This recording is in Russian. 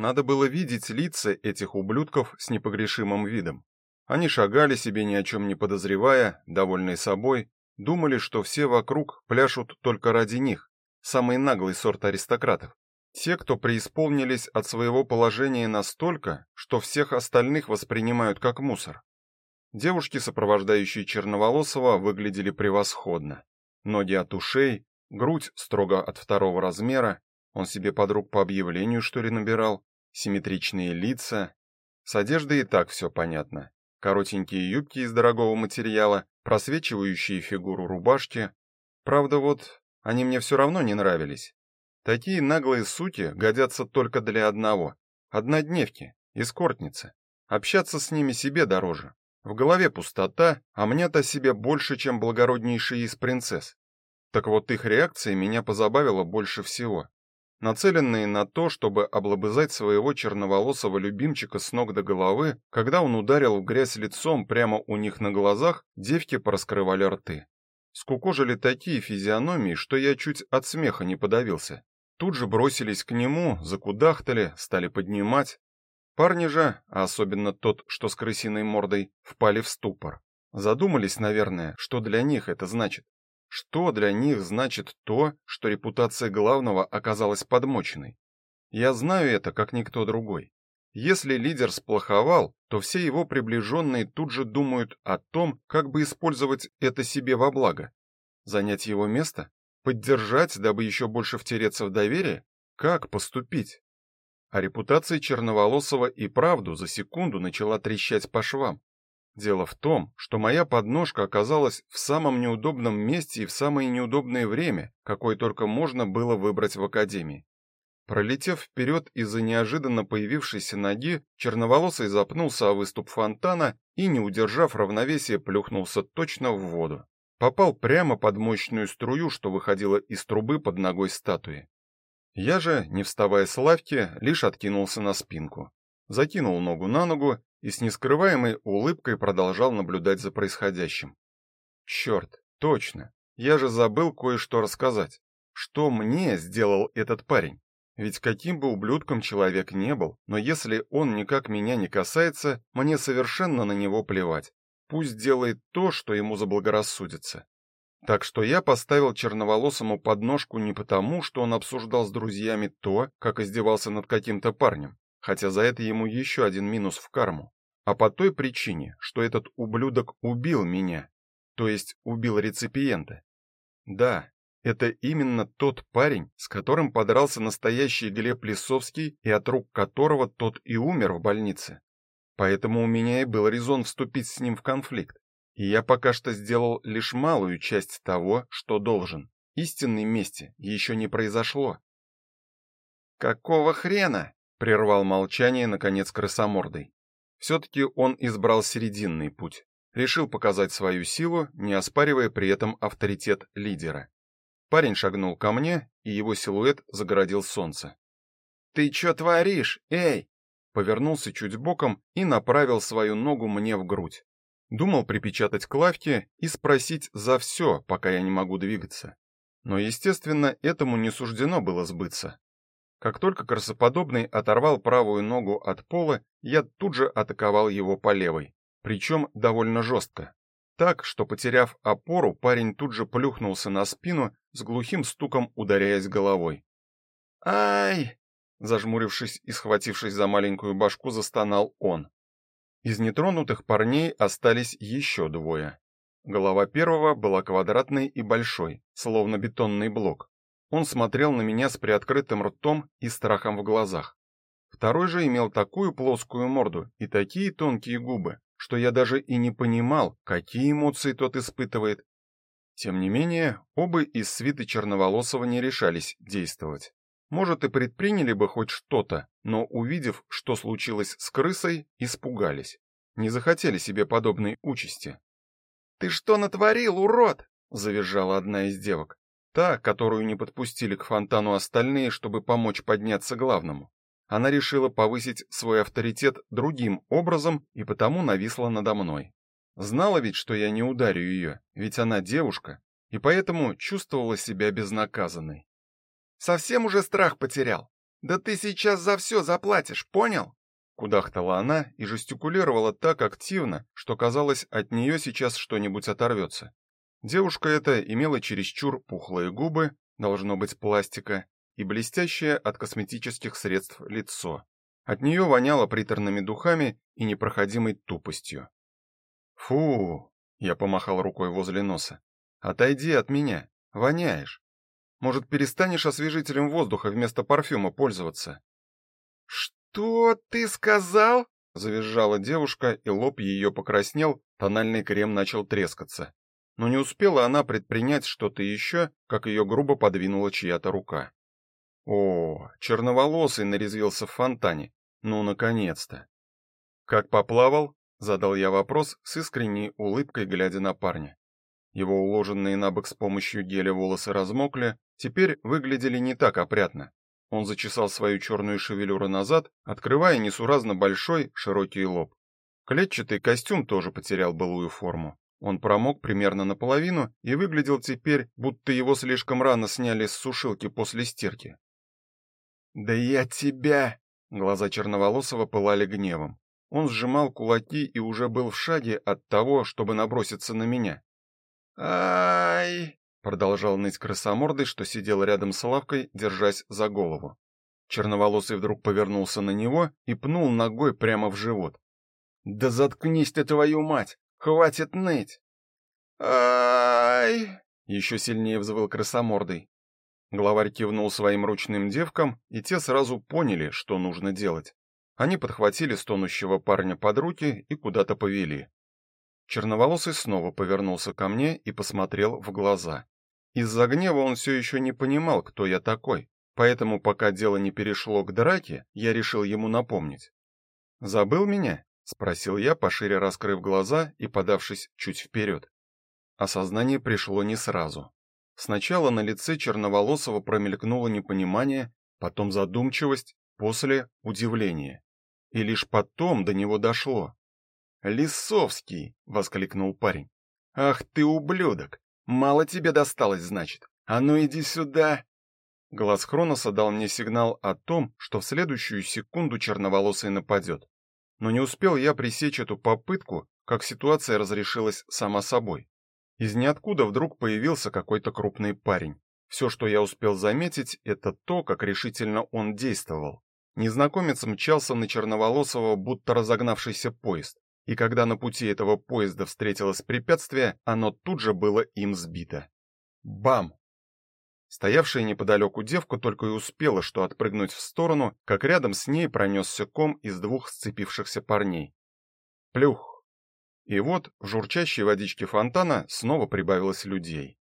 Надо было видеть лица этих ублюдков с непогрешимым видом. Они шагали себе ни о чем не подозревая, довольные собой, думали, что все вокруг пляшут только ради них. Самый наглый сорт аристократов. Те, кто преисполнились от своего положения настолько, что всех остальных воспринимают как мусор. Девушки, сопровождающие Черноволосова, выглядели превосходно. Ноги от ушей, грудь строго от второго размера, он себе подруг по объявлению что ли набирал, симметричные лица. С одеждой и так все понятно. Коротенькие юбки из дорогого материала, просвечивающие фигуру рубашки. Правда, вот они мне все равно не нравились. Такие наглые суки годятся только для одного однодневки, эскортницы. Общаться с ними себе дороже. В голове пустота, а мне-то себе больше, чем благороднейшие из принцесс. Так вот их реакция меня позабавила больше всего нацеленные на то, чтобы облобызать своего черноволосого любимчика с ног до головы, когда он ударил в грязь лицом прямо у них на глазах, девки пораскрывали рты. Скукожили такие физиономии, что я чуть от смеха не подавился. Тут же бросились к нему, закудахтали, стали поднимать. Парни же, а особенно тот, что с крысиной мордой, впали в ступор. Задумались, наверное, что для них это значит. Что для них значит то, что репутация главного оказалась подмоченной? Я знаю это, как никто другой. Если лидер сплоховал, то все его приближенные тут же думают о том, как бы использовать это себе во благо. Занять его место? Поддержать, дабы еще больше втереться в доверие? Как поступить? А репутация Черноволосова и правду за секунду начала трещать по швам. Дело в том, что моя подножка оказалась в самом неудобном месте и в самое неудобное время, какое только можно было выбрать в академии. Пролетев вперед из-за неожиданно появившейся ноги, черноволосый запнулся о выступ фонтана и, не удержав равновесия, плюхнулся точно в воду. Попал прямо под мощную струю, что выходила из трубы под ногой статуи. Я же, не вставая с лавки, лишь откинулся на спинку, закинул ногу на ногу и с нескрываемой улыбкой продолжал наблюдать за происходящим. Черт, точно. Я же забыл кое-что рассказать. Что мне сделал этот парень? Ведь каким бы ублюдком человек не был, но если он никак меня не касается, мне совершенно на него плевать. Пусть делает то, что ему заблагорассудится. Так что я поставил черноволосому подножку не потому, что он обсуждал с друзьями то, как издевался над каким-то парнем, хотя за это ему еще один минус в карму, а по той причине, что этот ублюдок убил меня, то есть убил реципиента. Да, это именно тот парень, с которым подрался настоящий Глеб Лисовский и от рук которого тот и умер в больнице. Поэтому у меня и был резон вступить с ним в конфликт. И я пока что сделал лишь малую часть того, что должен. Истинной мести еще не произошло. Какого хрена? Прервал молчание наконец крысомордый. все таки он избрал серединный путь. Решил показать свою силу, не оспаривая при этом авторитет лидера. Парень шагнул ко мне, и его силуэт загородил солнце. Ты что творишь? Эй! Повернулся чуть боком и направил свою ногу мне в грудь. Думал припечатать к лавке и спросить за все, пока я не могу двигаться. Но, естественно, этому не суждено было сбыться. Как только красоподобный оторвал правую ногу от пола, я тут же атаковал его по левой, причем довольно жестко. Так, что потеряв опору, парень тут же плюхнулся на спину, с глухим стуком ударяясь головой. Ай! зажмурившись и схватившись за маленькую башку, застонал он. Из нетронутых парней остались еще двое. Голова первого была квадратной и большой, словно бетонный блок. Он смотрел на меня с приоткрытым ртом и страхом в глазах. Второй же имел такую плоскую морду и такие тонкие губы, что я даже и не понимал, какие эмоции тот испытывает. Тем не менее, оба из свиты Черноволосова не решались действовать. Может, и предприняли бы хоть что-то, но увидев, что случилось с крысой, испугались. Не захотели себе подобной участи. "Ты что натворил, урод?" завизжала одна из девок. Та, которую не подпустили к фонтану остальные, чтобы помочь подняться главному. Она решила повысить свой авторитет другим образом и потому нависла надо мной. Знала ведь, что я не ударю ее, ведь она девушка, и поэтому чувствовала себя безнаказанной. Совсем уже страх потерял. Да ты сейчас за все заплатишь, понял? Кудахтала она и жестикулировала так активно, что казалось, от нее сейчас что-нибудь оторвется. Девушка эта имела чересчур пухлые губы, должно быть пластика, и блестящее от косметических средств лицо. От нее воняло приторными духами и непроходимой тупостью. Фу, я помахал рукой возле носа. Отойди от меня, воняешь. Может, перестанешь освежителем воздуха вместо парфюма пользоваться? Что ты сказал? завизжала девушка, и лоб ее покраснел, тональный крем начал трескаться. Но не успела она предпринять что-то еще, как ее грубо подвинула чья-то рука. О, черноволосый нарезвился в фонтане. Ну наконец-то. Как поплавал? задал я вопрос с искренней улыбкой, глядя на парня. Его уложенные на бок с помощью геля волосы размокли, теперь выглядели не так опрятно. Он зачесал свою черную шевелюру назад, открывая несуразно большой, широкий лоб. Клетчатый костюм тоже потерял былую форму. Он промок примерно наполовину и выглядел теперь, будто его слишком рано сняли с сушилки после стирки. "Да я тебя!" Глаза черноволосого пылали гневом. Он сжимал кулаки и уже был в шаге от того, чтобы наброситься на меня. "Ай!" продолжал ныть красомордый, что сидел рядом с лавкой, держась за голову. Черноволосый вдруг повернулся на него и пнул ногой прямо в живот. Да заткнись ты твою мать, хватит ныть. Ай! еще сильнее взвыл красомордый. Главарь кивнул своим ручным девкам, и те сразу поняли, что нужно делать. Они подхватили стонущего парня под руки и куда-то повели. Черноволосый снова повернулся ко мне и посмотрел в глаза. Из-за гнева он все еще не понимал, кто я такой, поэтому пока дело не перешло к драке, я решил ему напомнить. Забыл меня? Спросил я, пошире раскрыв глаза и подавшись чуть вперед. Осознание пришло не сразу. Сначала на лице черноволосого промелькнуло непонимание, потом задумчивость, после удивление. И лишь потом до него дошло. "Лисовский!" воскликнул парень. "Ах ты ублюдок! Мало тебе досталось, значит. А ну иди сюда. Глаз Хроноса дал мне сигнал о том, что в следующую секунду черноволосый нападет. Но не успел я пресечь эту попытку, как ситуация разрешилась сама собой. Из ниоткуда вдруг появился какой-то крупный парень. Все, что я успел заметить, это то, как решительно он действовал. Незнакомец мчался на черноволосого, будто разогнавшийся поезд и когда на пути этого поезда встретилось препятствие, оно тут же было им сбито. Бам! Стоявшая неподалеку девка только и успела что отпрыгнуть в сторону, как рядом с ней пронесся ком из двух сцепившихся парней. Плюх! И вот в журчащей водичке фонтана снова прибавилось людей.